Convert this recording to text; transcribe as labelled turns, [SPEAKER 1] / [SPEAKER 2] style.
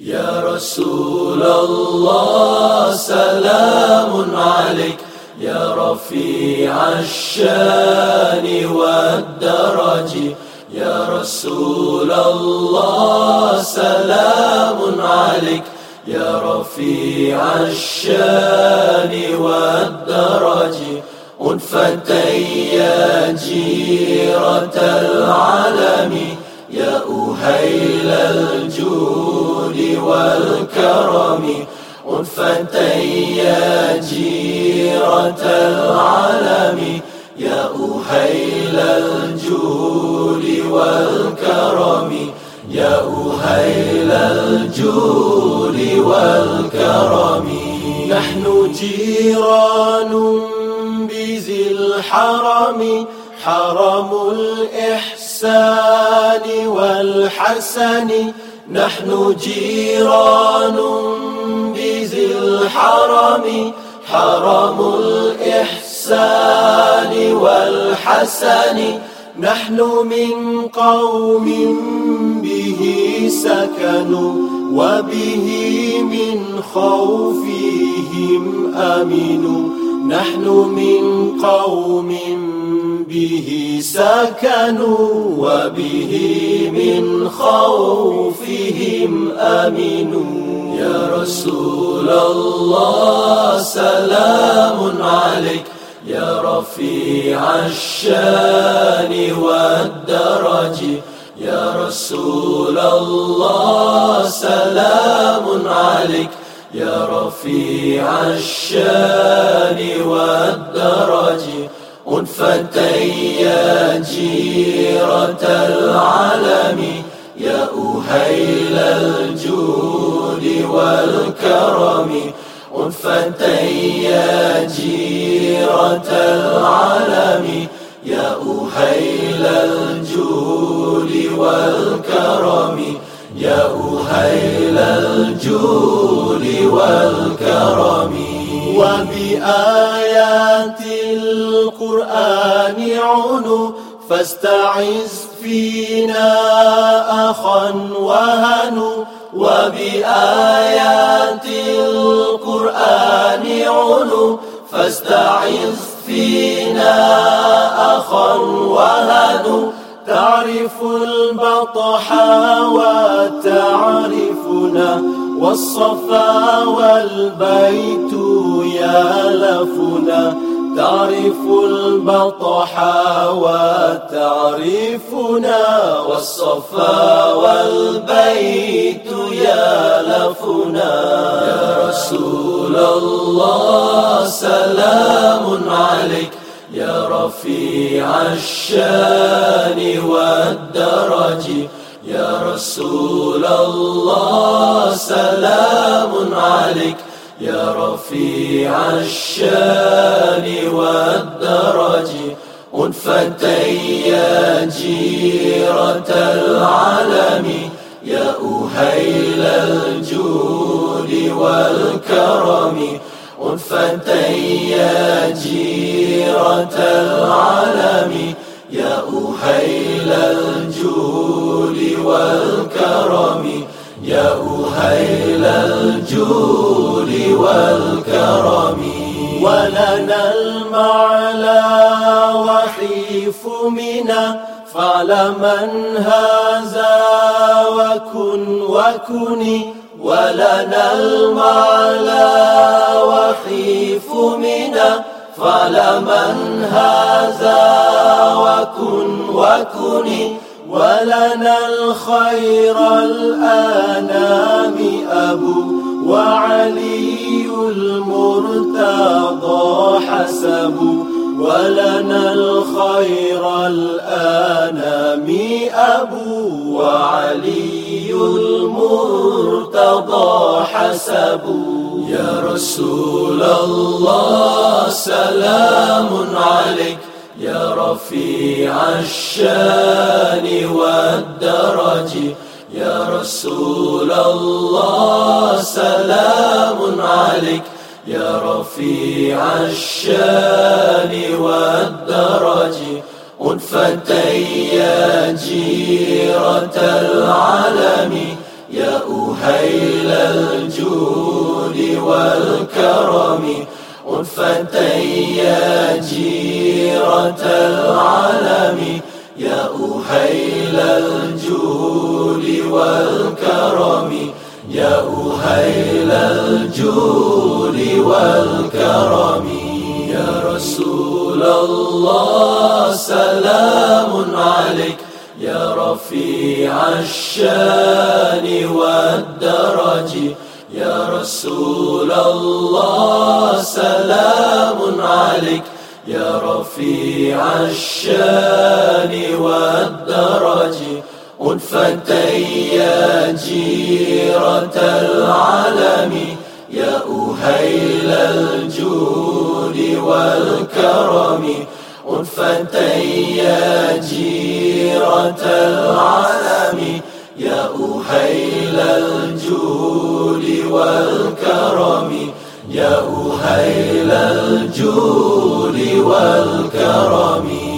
[SPEAKER 1] يا رسول الله سلام عليك. يا رفيع الشان والدرج. يا رسول الله سلام عليك. يا رفيع الشان والدرج. أنفتي يا جيرة العالم. يا أهيل الجود. والكرم أنفتي يا جيرة العالم. يا أهيل الجود والكرم يا أهيل الجود والكرم. نحن جيران بذي الحرم حرم الإحسان والحسن. نحن جيران بذي الحرم حرم الإحسان والحسن. نحن من قوم به سكنوا وبه من خوفهم أمنوا نحن من قوم به سكنوا وبه من خوفهم أمنوا يا رسول الله سلام عليك. يا رفيع الشان والدرج. يا رسول الله سلام عليك. يا رفيع الشان والدرج أنفتي يا جيرة العالم يا أهيل الجود والكرم أنفتي يا جيرة العالم يا أهيل وبآيات القرآن عنو فاستعذ فينا أخا وهنوا وبآيات القرآن عنو فاستعذ فينا أخا وهنوا تعرف البطحا وتعرفنا والصفا والبيت يالفنا تعرف البطحا وتعرفنا. والصفا والبيت يالفنا يا رسول الله سلام عليك. يا رفيع الشان والدرج. يا رسول الله سلام عليك. يا رفيع الشان والدرج أنفتي يا جيرة العالم يا أهيل الجود والكرم أنفتي يا جيرة العالم يا أهيل الجود والكرم يا أهيل الجود والكرم. ولنا المعلى وحيف منا فعلمن هذا وكن وكني. ولنا المعلى وحيف منا فعلمن هذا وكن وكني. ولنا الخير الآنام أبو وعلي المرتضى حسب. ولنا الخير الآنام أبو وعلي المرتضى حسب. يا رسول الله سلام عليك. يا رفيع الشان والدرج يا رسول الله سلام عليك. يا رفيع الشان والدرج أنفتي يا جيرة العالم. يا أهيل الجود والكرم غرفة يا جيرة العالم يا أهيل الجود والكرم يا أهيل الجود والكرم. يا رسول الله سلام عليك يا رفيع الشأن والدرج. يا رسول الله سلام عليك. يا رفيع الشان والدرج أنفة يا جيرة العالم. يا أهيل الجود والكرم أنفة يا جيرة العالم. يا أهيل الجود والكرم يا أهيل الجود والكرم.